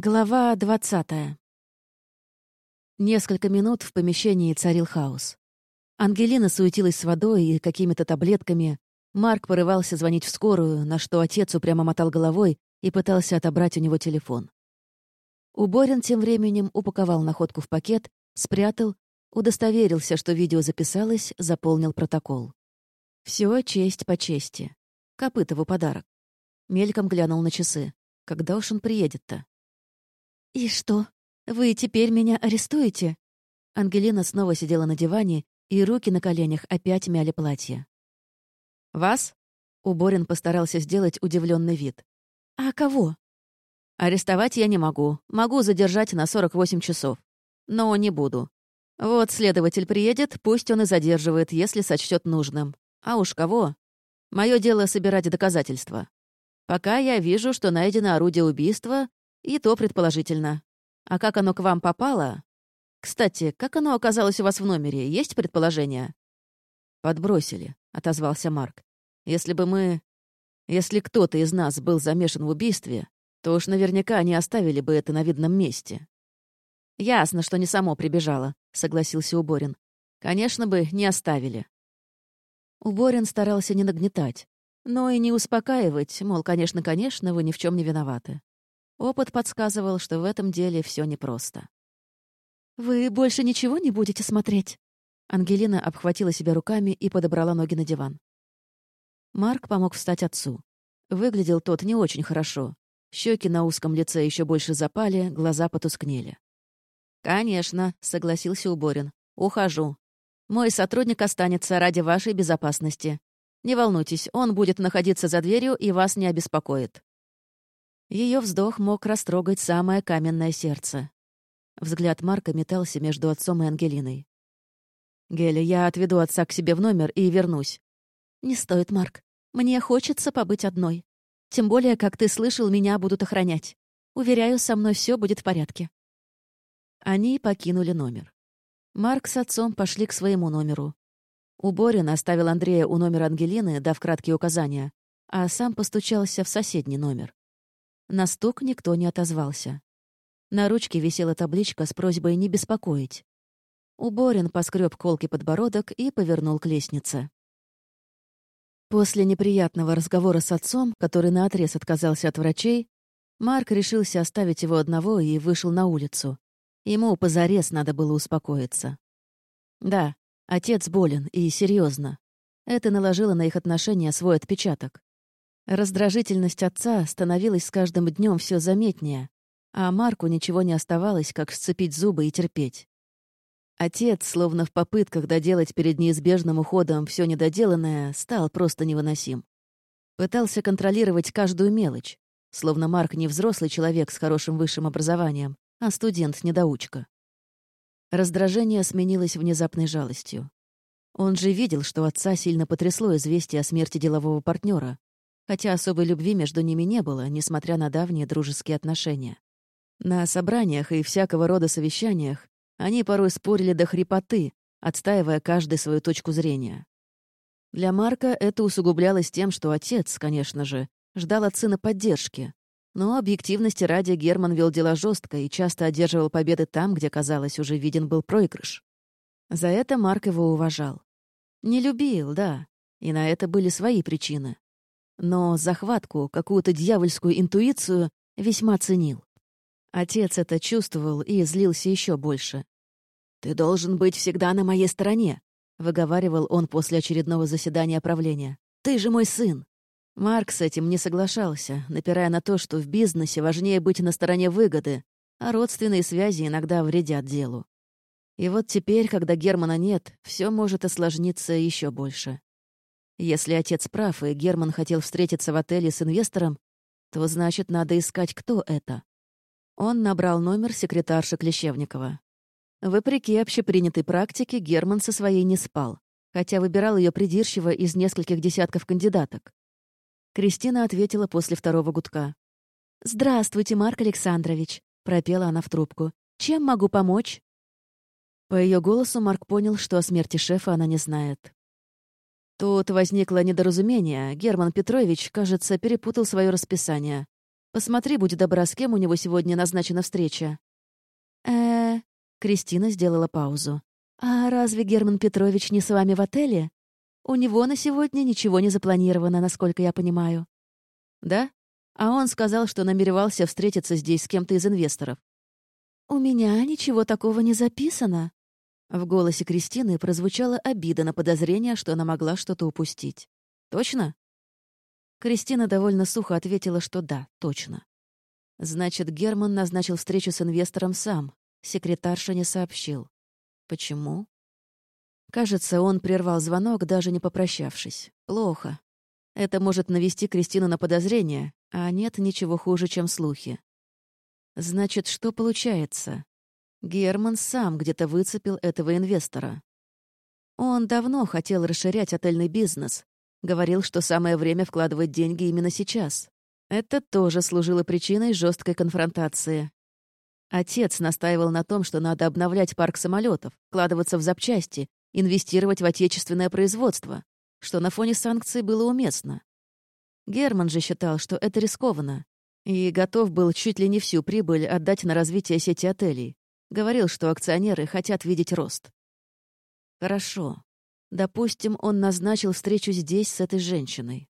Глава двадцатая. Несколько минут в помещении царил хаос. Ангелина суетилась с водой и какими-то таблетками. Марк порывался звонить в скорую, на что отец упрямо мотал головой и пытался отобрать у него телефон. Уборин тем временем упаковал находку в пакет, спрятал, удостоверился, что видео записалось, заполнил протокол. Все честь по чести. Копытову подарок. Мельком глянул на часы. Когда уж он приедет-то? «И что, вы теперь меня арестуете?» Ангелина снова сидела на диване, и руки на коленях опять мяли платье. «Вас?» — Уборин постарался сделать удивленный вид. «А кого?» «Арестовать я не могу. Могу задержать на 48 часов. Но не буду. Вот следователь приедет, пусть он и задерживает, если сочтет нужным. А уж кого? Мое дело собирать доказательства. Пока я вижу, что найдено орудие убийства, и то предположительно. А как оно к вам попало? Кстати, как оно оказалось у вас в номере? Есть предположение? Подбросили, отозвался Марк. Если бы мы... Если кто-то из нас был замешан в убийстве, то уж наверняка они оставили бы это на видном месте. «Ясно, что не само прибежало», — согласился Уборин. «Конечно бы, не оставили». Уборин старался не нагнетать, но и не успокаивать, мол, конечно-конечно, вы ни в чем не виноваты. Опыт подсказывал, что в этом деле все непросто. «Вы больше ничего не будете смотреть?» Ангелина обхватила себя руками и подобрала ноги на диван. Марк помог встать отцу. Выглядел тот не очень хорошо. Щеки на узком лице еще больше запали, глаза потускнели. «Конечно», — согласился Уборин. «Ухожу. Мой сотрудник останется ради вашей безопасности. Не волнуйтесь, он будет находиться за дверью и вас не обеспокоит». Ее вздох мог растрогать самое каменное сердце. Взгляд Марка метался между отцом и Ангелиной. «Геля, я отведу отца к себе в номер и вернусь». «Не стоит, Марк. Мне хочется побыть одной. Тем более, как ты слышал, меня будут охранять. Уверяю, со мной все будет в порядке». Они покинули номер. Марк с отцом пошли к своему номеру. Уборин оставил Андрея у номера Ангелины, дав краткие указания, а сам постучался в соседний номер. На стук никто не отозвался. На ручке висела табличка с просьбой не беспокоить. Уборин поскреб колкий подбородок и повернул к лестнице. После неприятного разговора с отцом, который наотрез отказался от врачей, Марк решился оставить его одного и вышел на улицу. Ему позарез надо было успокоиться. Да, отец болен, и серьезно. Это наложило на их отношения свой отпечаток. Раздражительность отца становилась с каждым днем все заметнее, а Марку ничего не оставалось, как сцепить зубы и терпеть. Отец, словно в попытках доделать перед неизбежным уходом все недоделанное, стал просто невыносим. Пытался контролировать каждую мелочь, словно Марк не взрослый человек с хорошим высшим образованием, а студент-недоучка. Раздражение сменилось внезапной жалостью. Он же видел, что отца сильно потрясло известие о смерти делового партнера, хотя особой любви между ними не было, несмотря на давние дружеские отношения. На собраниях и всякого рода совещаниях они порой спорили до хрипоты, отстаивая каждый свою точку зрения. Для Марка это усугублялось тем, что отец, конечно же, ждал от сына поддержки. Но объективности ради Герман вел дела жестко и часто одерживал победы там, где, казалось, уже виден был проигрыш. За это Марк его уважал. Не любил, да, и на это были свои причины но захватку, какую-то дьявольскую интуицию весьма ценил. Отец это чувствовал и злился еще больше. «Ты должен быть всегда на моей стороне», — выговаривал он после очередного заседания правления. «Ты же мой сын». Марк с этим не соглашался, напирая на то, что в бизнесе важнее быть на стороне выгоды, а родственные связи иногда вредят делу. И вот теперь, когда Германа нет, все может осложниться еще больше. Если отец прав, и Герман хотел встретиться в отеле с инвестором, то значит, надо искать, кто это. Он набрал номер секретарши Клещевникова. Вопреки общепринятой практике, Герман со своей не спал, хотя выбирал ее придирчиво из нескольких десятков кандидаток. Кристина ответила после второго гудка. «Здравствуйте, Марк Александрович», — пропела она в трубку. «Чем могу помочь?» По ее голосу Марк понял, что о смерти шефа она не знает. Тут возникло недоразумение. Герман Петрович, кажется, перепутал свое расписание. Посмотри, будь добра, с кем у него сегодня назначена встреча». э Кристина сделала паузу. «А разве Герман Петрович не с вами в отеле? У него на сегодня ничего не запланировано, насколько я понимаю». «Да? А он сказал, что намеревался встретиться здесь с кем-то из инвесторов». «У меня ничего такого не записано». В голосе Кристины прозвучала обида на подозрение, что она могла что-то упустить. «Точно?» Кристина довольно сухо ответила, что да, точно. Значит, Герман назначил встречу с инвестором сам. Секретарша не сообщил. Почему? Кажется, он прервал звонок, даже не попрощавшись. Плохо. Это может навести Кристину на подозрение, а нет ничего хуже, чем слухи. Значит, что получается? Герман сам где-то выцепил этого инвестора. Он давно хотел расширять отельный бизнес, Говорил, что самое время вкладывать деньги именно сейчас. Это тоже служило причиной жесткой конфронтации. Отец настаивал на том, что надо обновлять парк самолетов, вкладываться в запчасти, инвестировать в отечественное производство, что на фоне санкций было уместно. Герман же считал, что это рискованно, и готов был чуть ли не всю прибыль отдать на развитие сети отелей. Говорил, что акционеры хотят видеть рост. Хорошо. Допустим, он назначил встречу здесь с этой женщиной.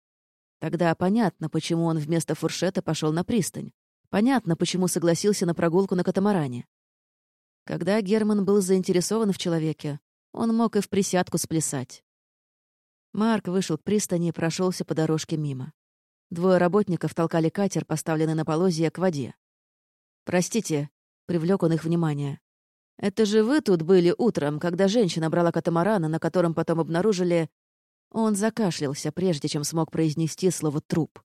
Тогда понятно, почему он вместо фуршета пошел на пристань. Понятно, почему согласился на прогулку на катамаране. Когда Герман был заинтересован в человеке, он мог и в присядку сплясать. Марк вышел к пристани и прошелся по дорожке мимо. Двое работников толкали катер, поставленный на полозье, к воде. «Простите», — привлек он их внимание. Это же вы тут были утром, когда женщина брала катамарана, на котором потом обнаружили...» Он закашлялся, прежде чем смог произнести слово «труп».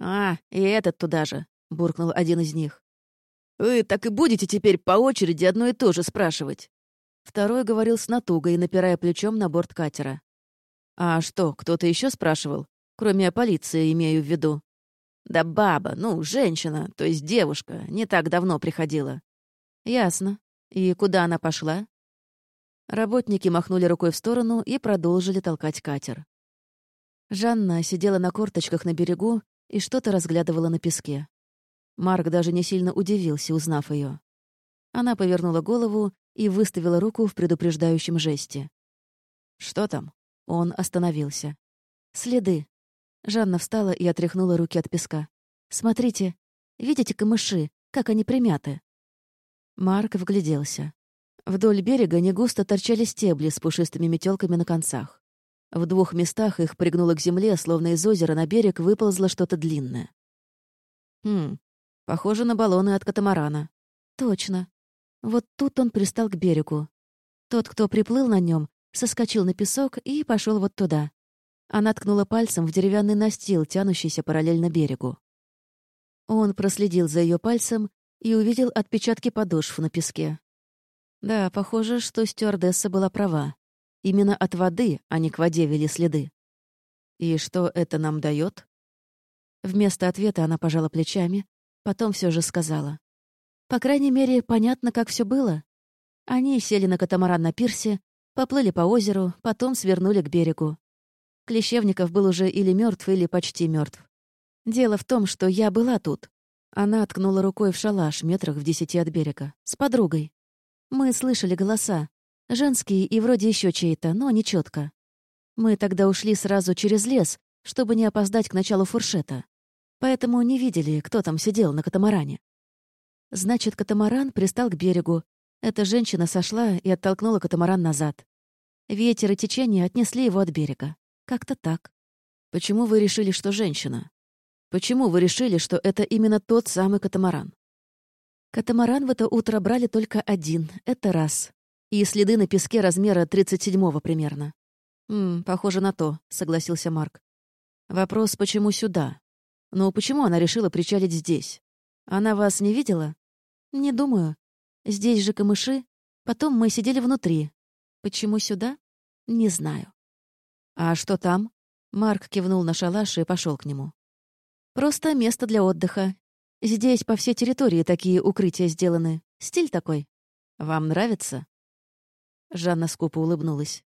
«А, и этот туда же», — буркнул один из них. «Вы так и будете теперь по очереди одно и то же спрашивать?» Второй говорил с натугой, напирая плечом на борт катера. «А что, кто-то еще спрашивал? Кроме полиции, имею в виду». «Да баба, ну, женщина, то есть девушка, не так давно приходила». «Ясно. «И куда она пошла?» Работники махнули рукой в сторону и продолжили толкать катер. Жанна сидела на корточках на берегу и что-то разглядывала на песке. Марк даже не сильно удивился, узнав ее. Она повернула голову и выставила руку в предупреждающем жесте. «Что там?» Он остановился. «Следы». Жанна встала и отряхнула руки от песка. «Смотрите, видите камыши, как они примяты?» Марк вгляделся. Вдоль берега негусто торчали стебли с пушистыми метелками на концах. В двух местах их пригнуло к земле, словно из озера на берег выползло что-то длинное. Хм, похоже на баллоны от катамарана. Точно. Вот тут он пристал к берегу. Тот, кто приплыл на нем, соскочил на песок и пошел вот туда. Она ткнула пальцем в деревянный настил, тянущийся параллельно берегу. Он проследил за ее пальцем и увидел отпечатки подошв на песке. Да, похоже, что стюардесса была права. Именно от воды, а не к воде вели следы. И что это нам дает? Вместо ответа она пожала плечами, потом все же сказала. По крайней мере, понятно, как все было. Они сели на катамаран на пирсе, поплыли по озеру, потом свернули к берегу. Клещевников был уже или мертв, или почти мертв. Дело в том, что я была тут, она ткнула рукой в шалаш метрах в десяти от берега. С подругой. Мы слышали голоса. Женские и вроде еще чей-то, но не четко. Мы тогда ушли сразу через лес, чтобы не опоздать к началу фуршета. Поэтому не видели, кто там сидел на катамаране. Значит, катамаран пристал к берегу. Эта женщина сошла и оттолкнула катамаран назад. Ветер и течение отнесли его от берега. Как-то так. Почему вы решили, что женщина? Почему вы решили, что это именно тот самый катамаран? Катамаран в это утро брали только один, это раз. И следы на песке размера 37-го примерно. «М, похоже на то», — согласился Марк. «Вопрос, почему сюда? Ну, почему она решила причалить здесь? Она вас не видела?» «Не думаю. Здесь же камыши. Потом мы сидели внутри. Почему сюда? Не знаю». «А что там?» Марк кивнул на шалаш и пошел к нему. Просто место для отдыха. Здесь по всей территории такие укрытия сделаны. Стиль такой. Вам нравится?» Жанна скупо улыбнулась.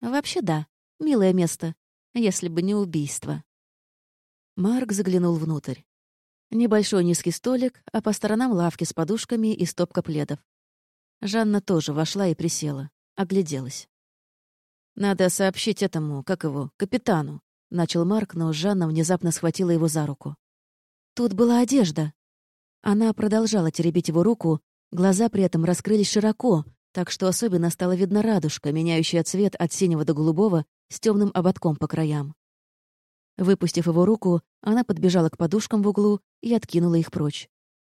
«Вообще да. Милое место. Если бы не убийство». Марк заглянул внутрь. Небольшой низкий столик, а по сторонам лавки с подушками и стопка пледов. Жанна тоже вошла и присела, огляделась. «Надо сообщить этому, как его, капитану», — начал Марк, но Жанна внезапно схватила его за руку. «Тут была одежда». Она продолжала теребить его руку, глаза при этом раскрылись широко, так что особенно стала видна радужка, меняющая цвет от синего до голубого с темным ободком по краям. Выпустив его руку, она подбежала к подушкам в углу и откинула их прочь.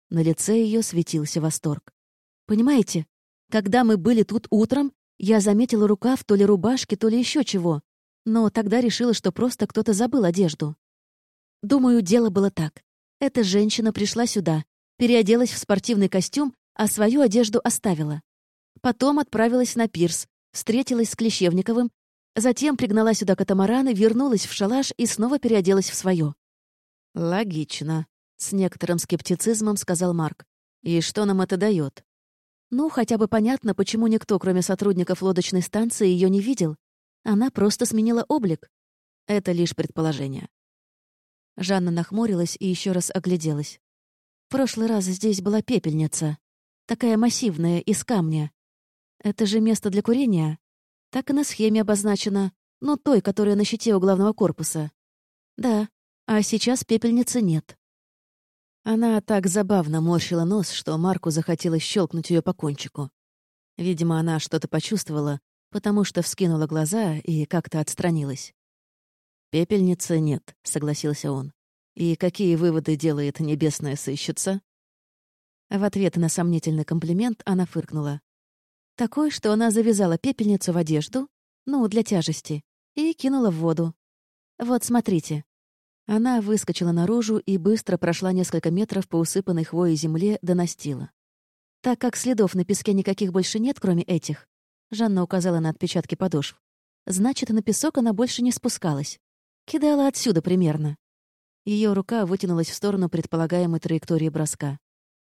На лице ее светился восторг. «Понимаете, когда мы были тут утром, я заметила рукав то ли рубашки, то ли еще чего, но тогда решила, что просто кто-то забыл одежду. Думаю, дело было так. Эта женщина пришла сюда, переоделась в спортивный костюм, а свою одежду оставила. Потом отправилась на пирс, встретилась с Клещевниковым, затем пригнала сюда катамараны, вернулась в шалаш и снова переоделась в свое. «Логично», — с некоторым скептицизмом сказал Марк. «И что нам это дает? Ну, хотя бы понятно, почему никто, кроме сотрудников лодочной станции, ее не видел. Она просто сменила облик. Это лишь предположение. Жанна нахмурилась и еще раз огляделась. В прошлый раз здесь была пепельница. Такая массивная, из камня. Это же место для курения. Так и на схеме обозначено. Ну, той, которая на щите у главного корпуса. Да, а сейчас пепельницы нет. Она так забавно морщила нос, что Марку захотелось щелкнуть ее по кончику. Видимо, она что-то почувствовала, потому что вскинула глаза и как-то отстранилась. «Пепельницы нет», — согласился он. «И какие выводы делает небесная сыщица?» В ответ на сомнительный комплимент она фыркнула. Такой, что она завязала пепельницу в одежду, ну, для тяжести, и кинула в воду. Вот смотрите, она выскочила наружу и быстро прошла несколько метров по усыпанной хвоей земле до настила. Так как следов на песке никаких больше нет, кроме этих, Жанна указала на отпечатки подошв, значит, на песок она больше не спускалась. Кидала отсюда примерно. Ее рука вытянулась в сторону предполагаемой траектории броска.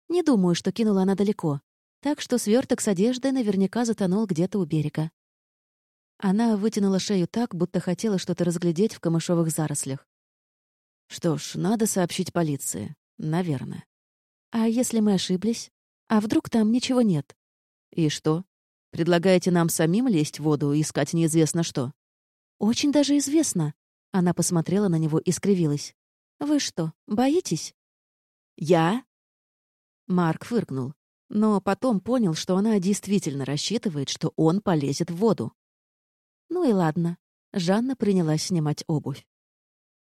Не думаю, что кинула она далеко, так что сверток с одеждой наверняка затонул где-то у берега. Она вытянула шею так, будто хотела что-то разглядеть в камышовых зарослях. Что ж, надо сообщить полиции. Наверное. А если мы ошиблись? А вдруг там ничего нет? И что? Предлагаете нам самим лезть в воду и искать неизвестно что? Очень даже известно. Она посмотрела на него и скривилась. Вы что, боитесь? Я? Марк фыркнул, но потом понял, что она действительно рассчитывает, что он полезет в воду. Ну и ладно. Жанна принялась снимать обувь.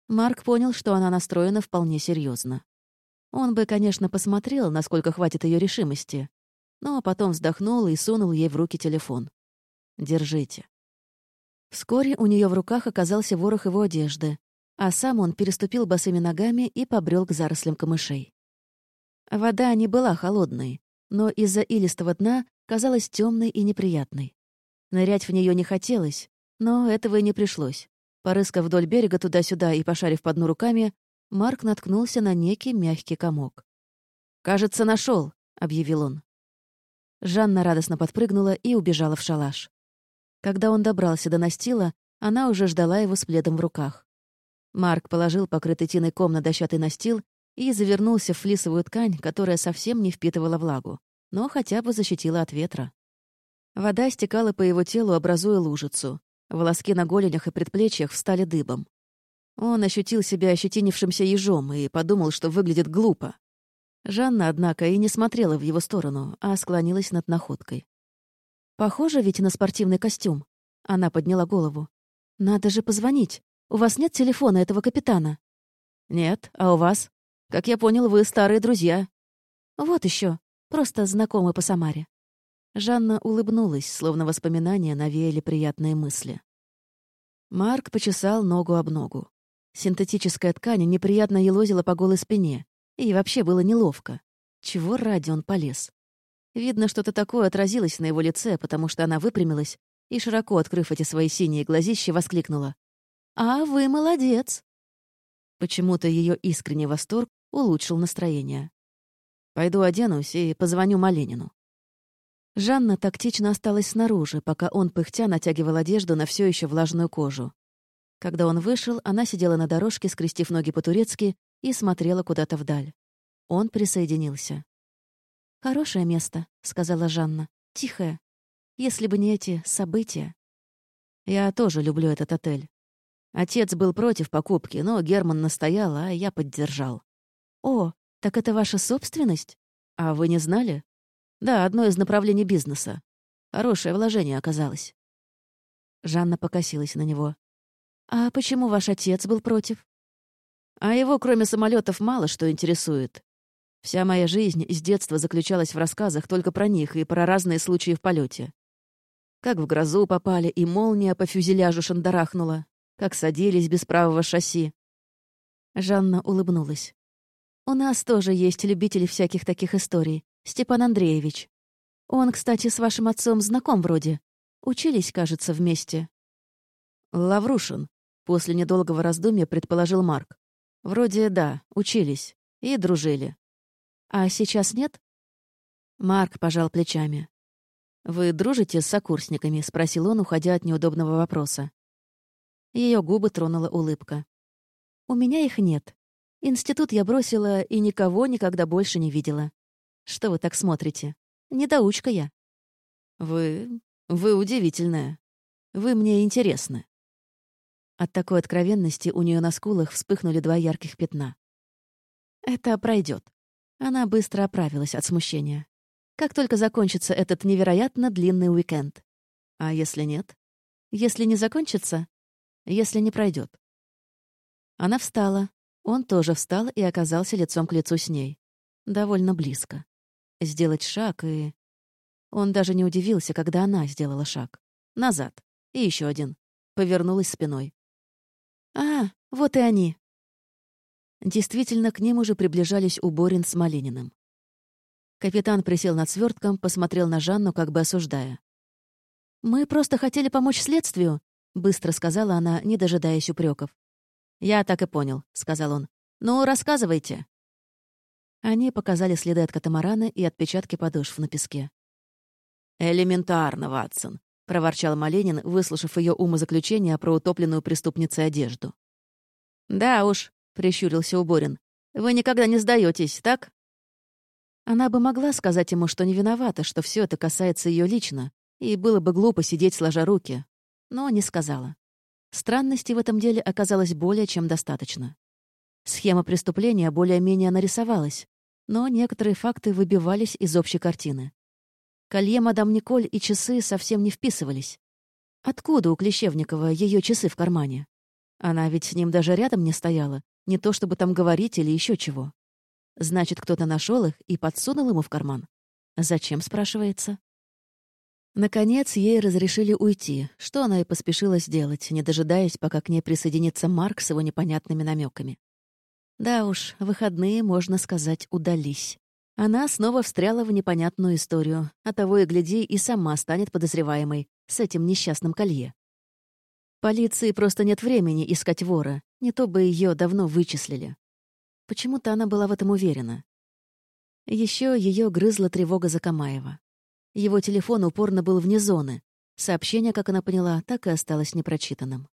Марк понял, что она настроена вполне серьезно. Он бы, конечно, посмотрел, насколько хватит ее решимости, но потом вздохнул и сунул ей в руки телефон. «Держите». Вскоре у нее в руках оказался ворох его одежды, а сам он переступил босыми ногами и побрел к зарослям камышей. Вода не была холодной, но из-за илистого дна казалась темной и неприятной. Нырять в нее не хотелось, но этого и не пришлось. Порыскав вдоль берега туда-сюда и пошарив по дну руками, Марк наткнулся на некий мягкий комок. «Кажется, нашел, объявил он. Жанна радостно подпрыгнула и убежала в шалаш. Когда он добрался до настила, она уже ждала его с пледом в руках. Марк положил покрытый тиной ком на дощатый настил и завернулся в флисовую ткань, которая совсем не впитывала влагу, но хотя бы защитила от ветра. Вода стекала по его телу, образуя лужицу. Волоски на голенях и предплечьях встали дыбом. Он ощутил себя ощетинившимся ежом и подумал, что выглядит глупо. Жанна, однако, и не смотрела в его сторону, а склонилась над находкой. «Похоже ведь на спортивный костюм». Она подняла голову. «Надо же позвонить. У вас нет телефона этого капитана?» «Нет. А у вас? Как я понял, вы старые друзья». «Вот еще. Просто знакомы по Самаре». Жанна улыбнулась, словно воспоминания навеяли приятные мысли. Марк почесал ногу об ногу. Синтетическая ткань неприятно елозила по голой спине, и вообще было неловко. Чего ради он полез? Видно, что-то такое отразилось на его лице, потому что она выпрямилась и, широко открыв эти свои синие глазища, воскликнула. «А вы молодец!» Почему-то ее искренний восторг улучшил настроение. «Пойду оденусь и позвоню Маленину». Жанна тактично осталась снаружи, пока он пыхтя натягивал одежду на все еще влажную кожу. Когда он вышел, она сидела на дорожке, скрестив ноги по-турецки, и смотрела куда-то вдаль. Он присоединился. «Хорошее место», — сказала Жанна. «Тихое. Если бы не эти события». «Я тоже люблю этот отель. Отец был против покупки, но Герман настоял, а я поддержал». «О, так это ваша собственность? А вы не знали?» «Да, одно из направлений бизнеса. Хорошее вложение оказалось». Жанна покосилась на него. «А почему ваш отец был против?» «А его, кроме самолетов, мало что интересует. Вся моя жизнь с детства заключалась в рассказах только про них и про разные случаи в полете. Как в грозу попали, и молния по фюзеляжу шандарахнула, как садились без правого шасси. Жанна улыбнулась. «У нас тоже есть любители всяких таких историй. Степан Андреевич. Он, кстати, с вашим отцом знаком вроде. Учились, кажется, вместе». «Лаврушин», — после недолгого раздумья предположил Марк. «Вроде да, учились. И дружили. А сейчас нет?» Марк пожал плечами. «Вы дружите с сокурсниками?» — спросил он, уходя от неудобного вопроса. Ее губы тронула улыбка. «У меня их нет. Институт я бросила и никого никогда больше не видела. Что вы так смотрите? Недоучка я». «Вы... вы удивительная. Вы мне интересны». От такой откровенности у нее на скулах вспыхнули два ярких пятна. «Это пройдет. Она быстро оправилась от смущения. Как только закончится этот невероятно длинный уикенд. А если нет? Если не закончится? Если не пройдет? Она встала. Он тоже встал и оказался лицом к лицу с ней. Довольно близко. Сделать шаг и... Он даже не удивился, когда она сделала шаг. Назад. И еще один. Повернулась спиной. «А, вот и они!» Действительно, к ним уже приближались Уборин с Малининым. Капитан присел над свертком, посмотрел на Жанну, как бы осуждая. «Мы просто хотели помочь следствию», — быстро сказала она, не дожидаясь упреков. «Я так и понял», — сказал он. «Ну, рассказывайте». Они показали следы от катамарана и отпечатки подошв на песке. «Элементарно, Ватсон», — проворчал Маленин, выслушав ее умозаключение про утопленную преступницей одежду. «Да уж, прищурился Уборин. «Вы никогда не сдаетесь, так?» Она бы могла сказать ему, что не виновата, что все это касается ее лично, и было бы глупо сидеть сложа руки, но не сказала. Странностей в этом деле оказалось более чем достаточно. Схема преступления более-менее нарисовалась, но некоторые факты выбивались из общей картины. Колье мадам Николь и часы совсем не вписывались. Откуда у Клещевникова ее часы в кармане? Она ведь с ним даже рядом не стояла, не то чтобы там говорить или еще чего. Значит, кто-то нашел их и подсунул ему в карман. Зачем, спрашивается? Наконец, ей разрешили уйти, что она и поспешила сделать, не дожидаясь, пока к ней присоединится Марк с его непонятными намеками. Да уж, выходные, можно сказать, удались. Она снова встряла в непонятную историю, а того и гляди, и сама станет подозреваемой с этим несчастным колье. Полиции просто нет времени искать вора, не то бы ее давно вычислили. Почему-то она была в этом уверена. Еще ее грызла тревога за Камаева. Его телефон упорно был вне зоны. Сообщение, как она поняла, так и осталось непрочитанным.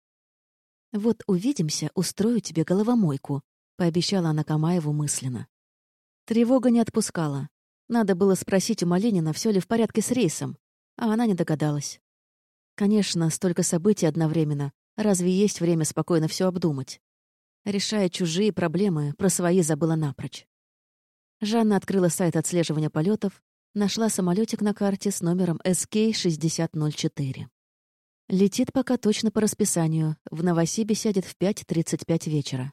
«Вот увидимся, устрою тебе головомойку», — пообещала она Камаеву мысленно. Тревога не отпускала. Надо было спросить у Малинина, все ли в порядке с рейсом, а она не догадалась. Конечно, столько событий одновременно. Разве есть время спокойно все обдумать? Решая чужие проблемы, про свои забыла напрочь. Жанна открыла сайт отслеживания полетов, нашла самолетик на карте с номером SK-6004. Летит пока точно по расписанию. В Новосибе сядет в 5.35 вечера.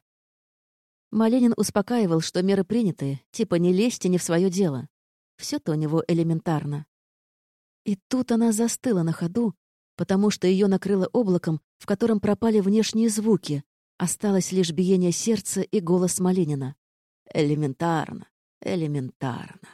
Маленин успокаивал, что меры приняты, типа не лезьте не в свое дело. все то у него элементарно. И тут она застыла на ходу, потому что ее накрыло облаком, в котором пропали внешние звуки. Осталось лишь биение сердца и голос Малинина. Элементарно, элементарно.